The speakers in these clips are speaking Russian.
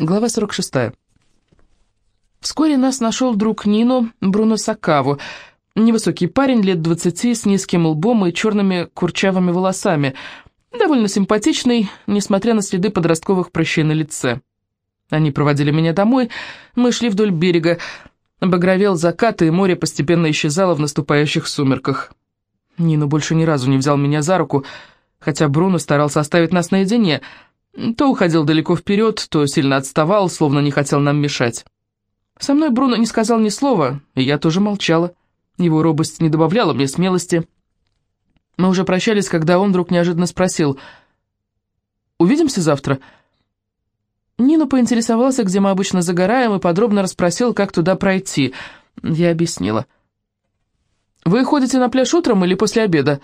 Глава 46. Вскоре нас нашел друг Нино Бруно Сакаву, невысокий парень лет двадцати с низким лбом и черными курчавыми волосами, довольно симпатичный, несмотря на следы подростковых прыщей на лице. Они проводили меня домой, мы шли вдоль берега, багровел закат, и море постепенно исчезало в наступающих сумерках. Нино больше ни разу не взял меня за руку, хотя Бруно старался оставить нас наедине — то уходил далеко вперед, то сильно отставал, словно не хотел нам мешать. Со мной Бруно не сказал ни слова, и я тоже молчала. Его робость не добавляла мне смелости. Мы уже прощались, когда он вдруг неожиданно спросил, «Увидимся завтра?» Нина поинтересовался, где мы обычно загораем, и подробно расспросил, как туда пройти. Я объяснила. «Вы ходите на пляж утром или после обеда?»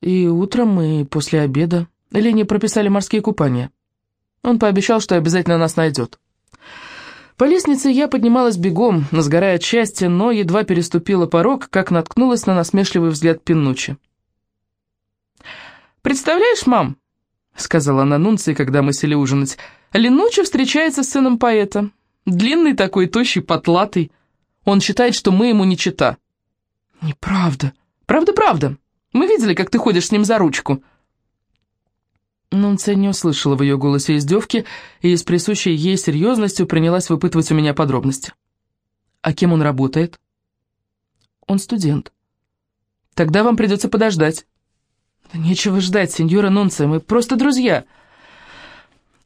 «И утром, и после обеда. Лене прописали морские купания». Он пообещал, что обязательно нас найдет. По лестнице я поднималась бегом, сгорая от счастья, но едва переступила порог, как наткнулась на насмешливый взгляд Пинучи. «Представляешь, мам?» — сказала она Нунции, когда мы сели ужинать. «Ленучи встречается с сыном поэта. Длинный такой, тощий, потлатый. Он считает, что мы ему не чита». «Неправда. Правда-правда. Мы видели, как ты ходишь с ним за ручку». Нунция не услышала в ее голосе издевки и с присущей ей серьезностью принялась выпытывать у меня подробности. «А кем он работает?» «Он студент». «Тогда вам придется подождать». «Да нечего ждать, сеньора Нунция, мы просто друзья».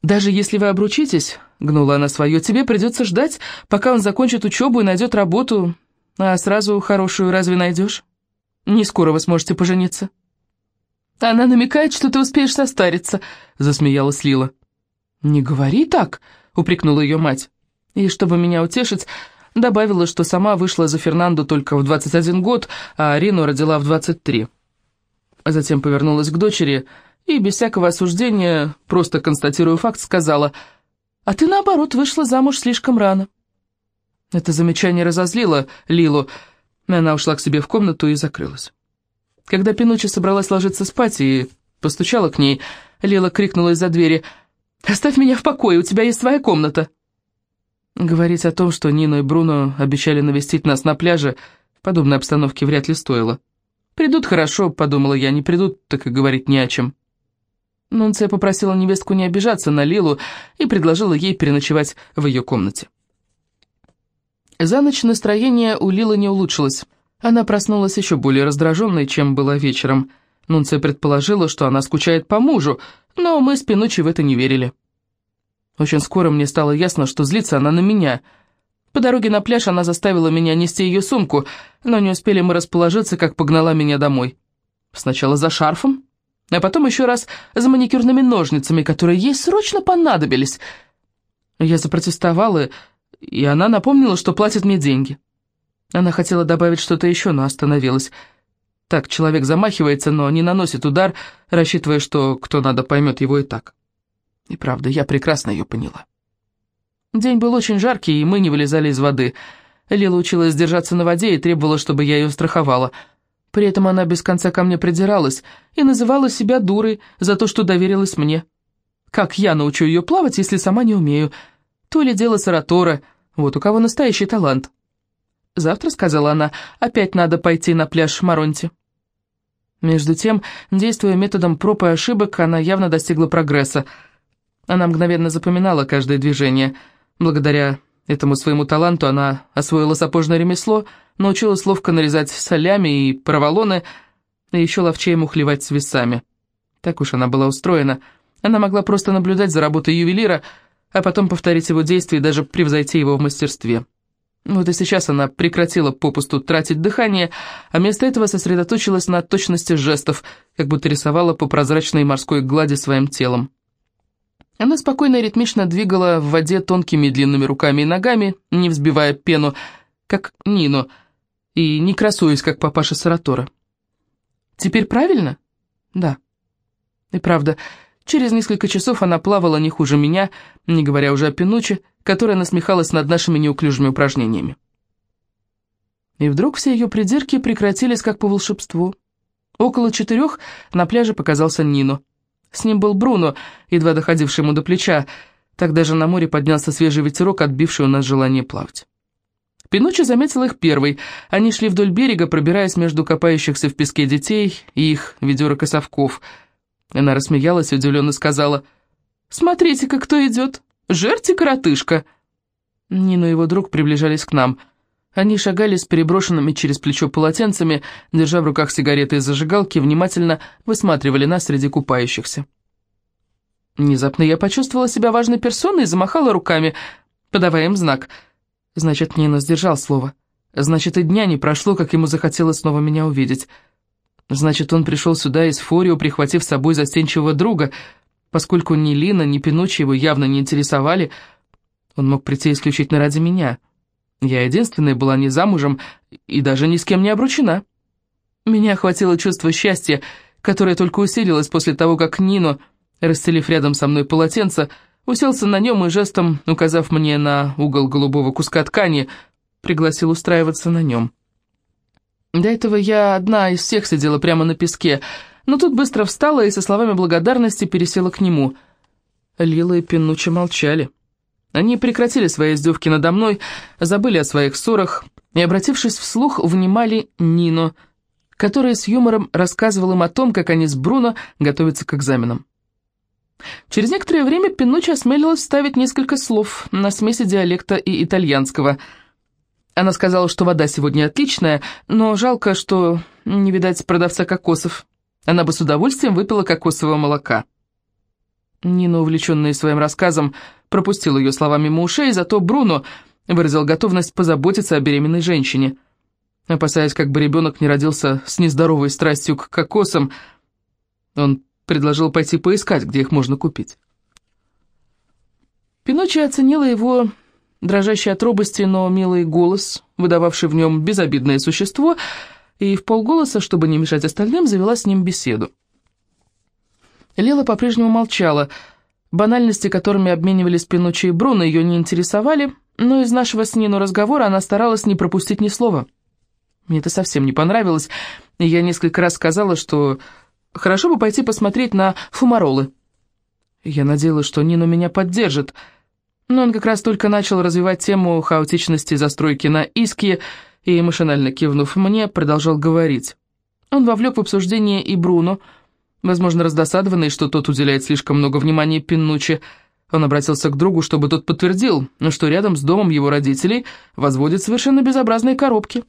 «Даже если вы обручитесь», — гнула она свое, — «тебе придется ждать, пока он закончит учебу и найдет работу, а сразу хорошую разве найдешь? Не скоро вы сможете пожениться». «Она намекает, что ты успеешь состариться», — засмеялась Лила. «Не говори так», — упрекнула ее мать. И, чтобы меня утешить, добавила, что сама вышла за Фернандо только в 21 год, а Арину родила в 23. Затем повернулась к дочери и, без всякого осуждения, просто констатируя факт, сказала, «А ты, наоборот, вышла замуж слишком рано». Это замечание разозлило Лилу, она ушла к себе в комнату и закрылась. Когда Пинучи собралась ложиться спать и постучала к ней, Лила крикнула из-за двери «Оставь меня в покое, у тебя есть своя комната!» Говорить о том, что Нина и Бруно обещали навестить нас на пляже, в подобной обстановке вряд ли стоило. «Придут хорошо», — подумала я, — «не придут, так и говорить не о чем». Нунция попросила невестку не обижаться на Лилу и предложила ей переночевать в ее комнате. За ночь настроение у Лилы не улучшилось. Она проснулась еще более раздраженной, чем была вечером. Нунция предположила, что она скучает по мужу, но мы с Пинучи в это не верили. Очень скоро мне стало ясно, что злится она на меня. По дороге на пляж она заставила меня нести ее сумку, но не успели мы расположиться, как погнала меня домой. Сначала за шарфом, а потом еще раз за маникюрными ножницами, которые ей срочно понадобились. Я запротестовала, и она напомнила, что платит мне деньги. Она хотела добавить что-то еще, но остановилась. Так человек замахивается, но не наносит удар, рассчитывая, что кто надо поймет его и так. И правда, я прекрасно ее поняла. День был очень жаркий, и мы не вылезали из воды. Лила училась держаться на воде и требовала, чтобы я ее страховала. При этом она без конца ко мне придиралась и называла себя дурой за то, что доверилась мне. Как я научу ее плавать, если сама не умею? То ли дело Саратора, вот у кого настоящий талант. «Завтра», — сказала она, — «опять надо пойти на пляж Маронти». Между тем, действуя методом проб и ошибок, она явно достигла прогресса. Она мгновенно запоминала каждое движение. Благодаря этому своему таланту она освоила сапожное ремесло, научилась ловко нарезать солями и проволоны, и еще ловчее мухлевать с весами. Так уж она была устроена. Она могла просто наблюдать за работой ювелира, а потом повторить его действия и даже превзойти его в мастерстве. Вот и сейчас она прекратила попусту тратить дыхание, а вместо этого сосредоточилась на точности жестов, как будто рисовала по прозрачной морской глади своим телом. Она спокойно и ритмично двигала в воде тонкими длинными руками и ногами, не взбивая пену, как Нину, и не красуясь, как папаша Саратора. «Теперь правильно?» «Да». И правда, через несколько часов она плавала не хуже меня, не говоря уже о Пинуче, которая насмехалась над нашими неуклюжими упражнениями. И вдруг все ее придирки прекратились как по волшебству. Около четырех на пляже показался Нино. С ним был Бруно, едва доходивший ему до плеча. Тогда же на море поднялся свежий ветерок, отбивший у нас желание плавать. Пиночи заметил их первый. Они шли вдоль берега, пробираясь между копающихся в песке детей и их ведерок и совков. Она рассмеялась и удивленно сказала, «Смотрите-ка, кто идет! Жерти коротышка!» Нина и его друг приближались к нам. Они шагали с переброшенными через плечо полотенцами, держа в руках сигареты и зажигалки, внимательно высматривали нас среди купающихся. Внезапно я почувствовала себя важной персоной и замахала руками, подавая им знак. Значит, Нина сдержал слово. Значит, и дня не прошло, как ему захотелось снова меня увидеть. Значит, он пришел сюда из Форио, прихватив с собой застенчивого друга. Поскольку ни Лина, ни Пиночи его явно не интересовали, он мог прийти исключительно ради меня. Я единственная была не замужем и даже ни с кем не обручена. Меня охватило чувство счастья, которое только усилилось после того, как Нино расстелив рядом со мной полотенце, уселся на нем и жестом, указав мне на угол голубого куска ткани, пригласил устраиваться на нем. До этого я одна из всех сидела прямо на песке, но тут быстро встала и со словами благодарности пересела к нему. Лила и Пинуча молчали. Они прекратили свои издевки надо мной, забыли о своих ссорах и, обратившись вслух, внимали Нино, который с юмором рассказывал им о том, как они с Бруно готовятся к экзаменам. Через некоторое время Пинуччи осмелилась вставить несколько слов на смеси диалекта и итальянского. Она сказала, что вода сегодня отличная, но жалко, что не видать продавца кокосов. Она бы с удовольствием выпила кокосового молока. Нина, увлеченная своим рассказом, пропустила ее слова мимо ушей, зато Бруно выразил готовность позаботиться о беременной женщине. Опасаясь, как бы ребенок не родился с нездоровой страстью к кокосам, он Предложил пойти поискать, где их можно купить. Пиночи оценила его дрожащий от робости, но милый голос, выдававший в нем безобидное существо, и в полголоса, чтобы не мешать остальным, завела с ним беседу. Лила по-прежнему молчала. Банальности, которыми обменивались Пиночи и Бруно, ее не интересовали, но из нашего с Нину разговора она старалась не пропустить ни слова. Мне это совсем не понравилось, и я несколько раз сказала, что Хорошо бы пойти посмотреть на фумаролы. Я надеялась, что Нина меня поддержит, но он как раз только начал развивать тему хаотичности застройки на Иске и, машинально кивнув мне, продолжал говорить. Он вовлек в обсуждение и Бруно, возможно, раздосадованный, что тот уделяет слишком много внимания Пиннучи. Он обратился к другу, чтобы тот подтвердил, что рядом с домом его родителей возводят совершенно безобразные коробки.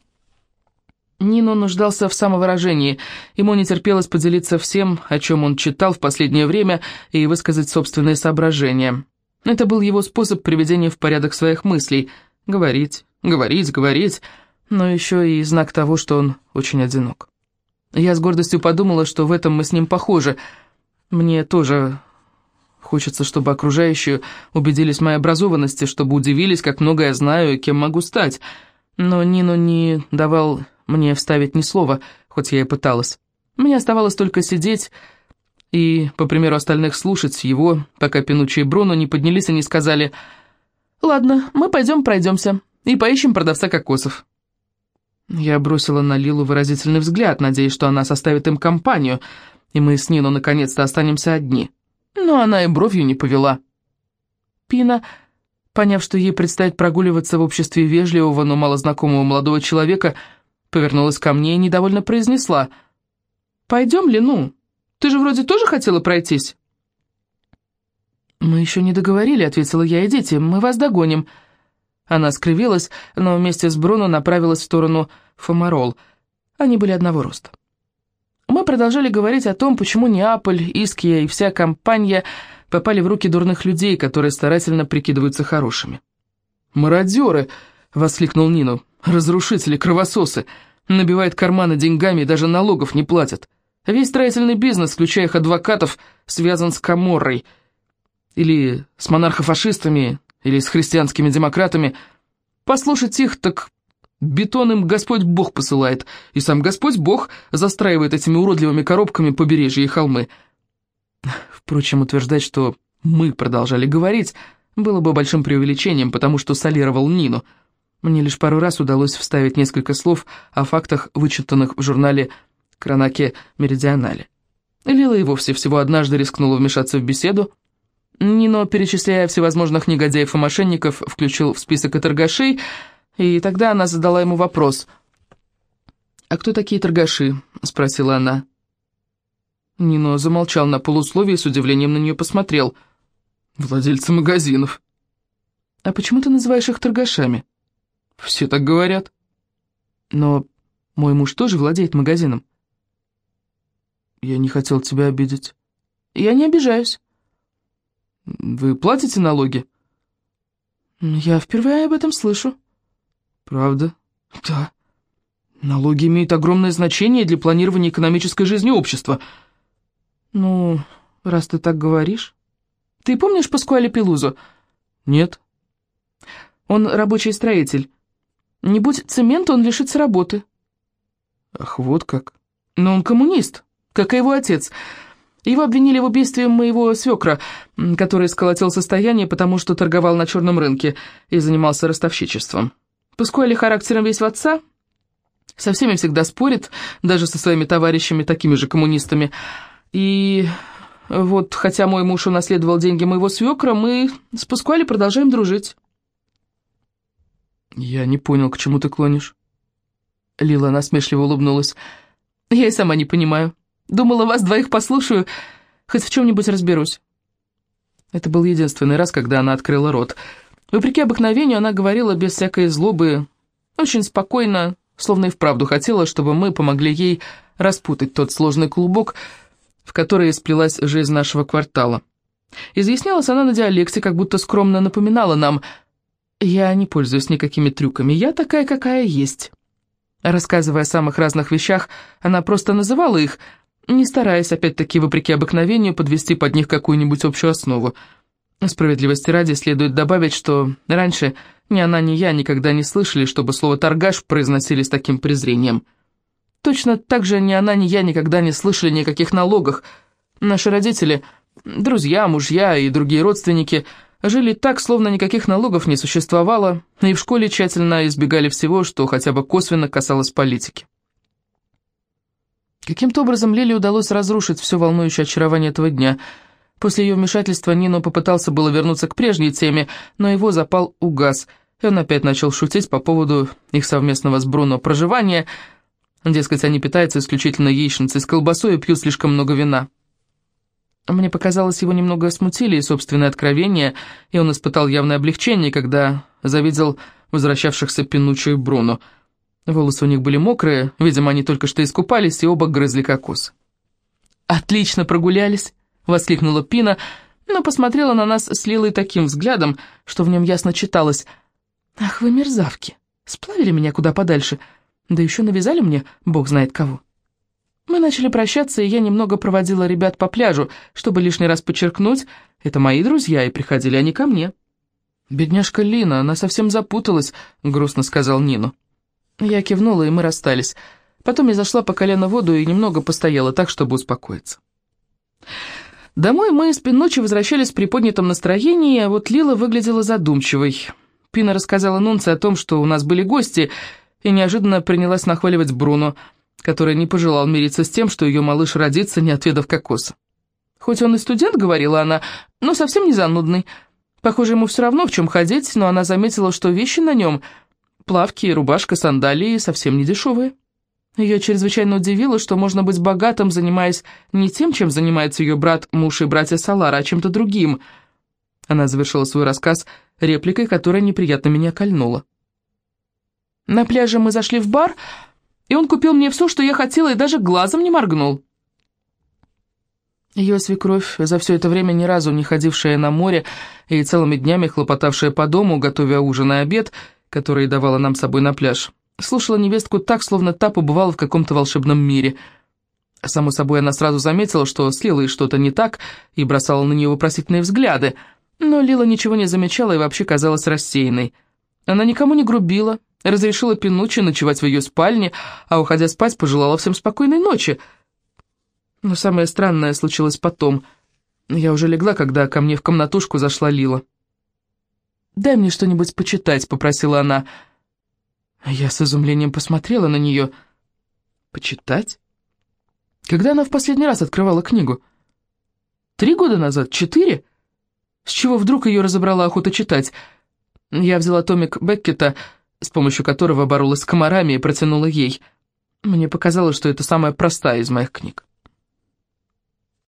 Нино нуждался в самовыражении. Ему не терпелось поделиться всем, о чем он читал в последнее время, и высказать собственные соображения. Это был его способ приведения в порядок своих мыслей. Говорить, говорить, говорить, но еще и знак того, что он очень одинок. Я с гордостью подумала, что в этом мы с ним похожи. Мне тоже хочется, чтобы окружающие убедились в моей образованности, чтобы удивились, как много я знаю и кем могу стать. Но Нино не давал мне вставить ни слова, хоть я и пыталась. Мне оставалось только сидеть и, по примеру остальных, слушать его, пока Пинучи и Бруно не поднялись и не сказали «Ладно, мы пойдем пройдемся и поищем продавца кокосов». Я бросила на Лилу выразительный взгляд, надеясь, что она составит им компанию, и мы с Нино наконец-то останемся одни. Но она и бровью не повела. Пина, поняв, что ей предстоит прогуливаться в обществе вежливого, но малознакомого молодого человека, — повернулась ко мне и недовольно произнесла. «Пойдем ли, ну? Ты же вроде тоже хотела пройтись?» «Мы еще не договорили», — ответила я, — «идите, мы вас догоним». Она скривилась, но вместе с Бруно направилась в сторону Фомарол. Они были одного роста. Мы продолжали говорить о том, почему Неаполь, Иския и вся компания попали в руки дурных людей, которые старательно прикидываются хорошими. «Мародеры!» — воскликнул Нину. «Разрушители, кровососы! набивает карманы деньгами и даже налогов не платят. Весь строительный бизнес, включая их адвокатов, связан с Каморрой. Или с монархофашистами, или с христианскими демократами. Послушать их, так бетон им Господь Бог посылает, и сам Господь Бог застраивает этими уродливыми коробками побережья и холмы. Впрочем, утверждать, что мы продолжали говорить, было бы большим преувеличением, потому что солировал Нину — мне лишь пару раз удалось вставить несколько слов о фактах, вычитанных в журнале «Кранаке Меридионале». Лила и вовсе всего однажды рискнула вмешаться в беседу. Нино, перечисляя всевозможных негодяев и мошенников, включил в список и торгашей, и тогда она задала ему вопрос. «А кто такие торгаши?» — спросила она. Нино замолчал на полусловие и с удивлением на нее посмотрел. «Владельцы магазинов». «А почему ты называешь их торгашами?» «Все так говорят». «Но мой муж тоже владеет магазином». «Я не хотел тебя обидеть». «Я не обижаюсь». «Вы платите налоги?» «Я впервые об этом слышу». «Правда?» «Да. Налоги имеют огромное значение для планирования экономической жизни общества». «Ну, раз ты так говоришь...» «Ты помнишь Паскуале Пелузу?» «Нет». «Он рабочий строитель. Не будь цемента, он лишится работы». «Ах, вот как». «Но он коммунист, как и его отец. Его обвинили в убийстве моего свекра, который сколотил состояние, потому что торговал на черном рынке и занимался ростовщичеством. Паскуале характером весь в отца, со всеми всегда спорит, даже со своими товарищами, такими же коммунистами». И вот, хотя мой муж унаследовал деньги моего свекра, мы с Паскуали продолжаем дружить. Я не понял, к чему ты клонишь. Лила насмешливо улыбнулась. Я и сама не понимаю. Думала, вас двоих послушаю, хоть в чем-нибудь разберусь. Это был единственный раз, когда она открыла рот. Вопреки обыкновению, она говорила без всякой злобы, очень спокойно, словно и вправду хотела, чтобы мы помогли ей распутать тот сложный клубок, в которой сплелась жизнь нашего квартала. Изъяснялась она на диалекте, как будто скромно напоминала нам «Я не пользуюсь никакими трюками, я такая, какая есть». Рассказывая о самых разных вещах, она просто называла их, не стараясь, опять-таки, вопреки обыкновению, подвести под них какую-нибудь общую основу. Справедливости ради следует добавить, что раньше ни она, ни я никогда не слышали, чтобы слово «торгаш» произносили с таким презрением – Точно так же ни она, ни я никогда не слышали никаких налогах. Наши родители, друзья, мужья и другие родственники жили так, словно никаких налогов не существовало, и в школе тщательно избегали всего, что хотя бы косвенно касалось политики. Каким-то образом Лиле удалось разрушить все волнующее очарование этого дня. После ее вмешательства Нино попытался было вернуться к прежней теме, но его запал угас, и он опять начал шутить по поводу их совместного с Бруно проживания – Дескать, они питаются исключительно яичницей с колбасой и пьют слишком много вина. Мне показалось, его немного смутили и собственные откровения, и он испытал явное облегчение, когда завидел возвращавшихся Пинуччо и Бруно. Волосы у них были мокрые, видимо, они только что искупались, и оба грызли кокос. «Отлично прогулялись!» — воскликнула Пина, но посмотрела на нас с Лилой таким взглядом, что в нем ясно читалось. «Ах вы мерзавки! Сплавили меня куда подальше!» Да еще навязали мне бог знает кого. Мы начали прощаться, и я немного проводила ребят по пляжу, чтобы лишний раз подчеркнуть, это мои друзья, и приходили они ко мне. «Бедняжка Лина, она совсем запуталась», — грустно сказал Нину. Я кивнула, и мы расстались. Потом я зашла по колено в воду и немного постояла так, чтобы успокоиться. Домой мы с ночи возвращались в приподнятом настроении, а вот Лила выглядела задумчивой. Пина рассказала Нунце о том, что у нас были гости — и неожиданно принялась нахваливать Бруно, который не пожелал мириться с тем, что ее малыш родится, не отведав кокоса. Хоть он и студент, говорила она, но совсем не занудный. Похоже, ему все равно в чем ходить, но она заметила, что вещи на нем, плавки, рубашка, сандалии, совсем не дешевые. Ее чрезвычайно удивило, что можно быть богатым, занимаясь не тем, чем занимается ее брат, муж и братья Салара, а чем-то другим. Она завершила свой рассказ репликой, которая неприятно меня кольнула. На пляже мы зашли в бар, и он купил мне все, что я хотела, и даже глазом не моргнул. Ее свекровь, за все это время ни разу не ходившая на море и целыми днями хлопотавшая по дому, готовя ужин и обед, который давала нам с собой на пляж, слушала невестку так, словно та побывала в каком-то волшебном мире. Само собой, она сразу заметила, что с Лилой что-то не так, и бросала на нее вопросительные взгляды, но Лила ничего не замечала и вообще казалась рассеянной. Она никому не грубила, Разрешила Пинуччи ночевать в ее спальне, а, уходя спать, пожелала всем спокойной ночи. Но самое странное случилось потом. Я уже легла, когда ко мне в комнатушку зашла Лила. «Дай мне что-нибудь почитать», — попросила она. Я с изумлением посмотрела на нее. «Почитать?» Когда она в последний раз открывала книгу? Три года назад? Четыре? С чего вдруг ее разобрала охота читать? Я взяла томик Беккета, с помощью которого боролась с комарами, и протянула ей. Мне показалось, что это самая простая из моих книг.